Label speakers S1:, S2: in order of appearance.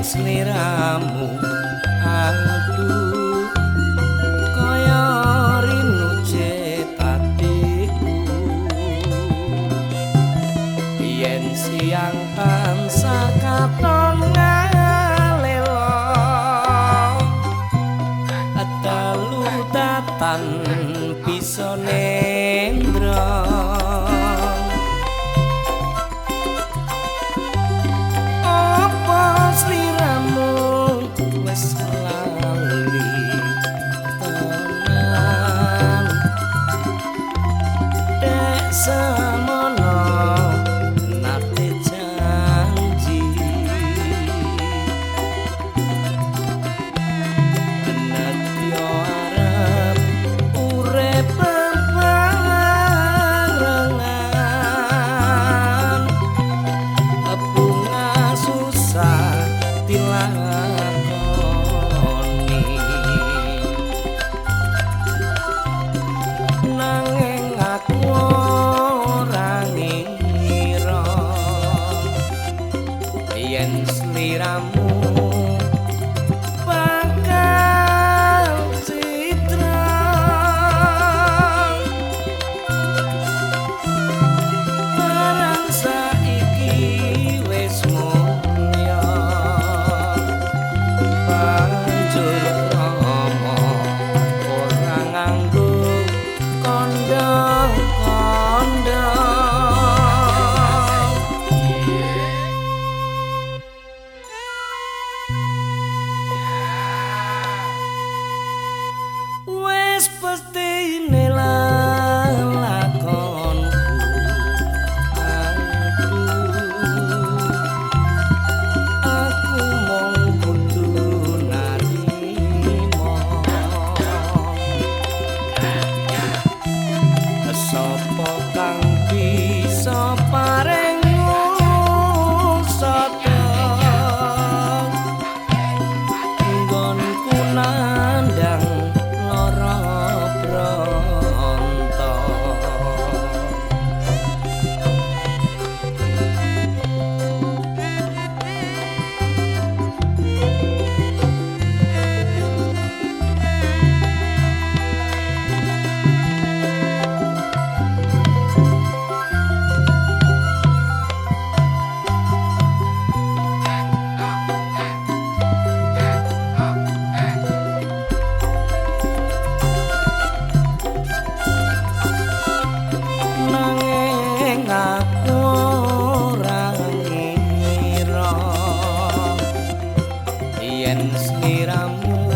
S1: sliramu aduh kaya rinu cetatiku yen siang tansah katon ngalela dalu datan bisa love. yen sliramu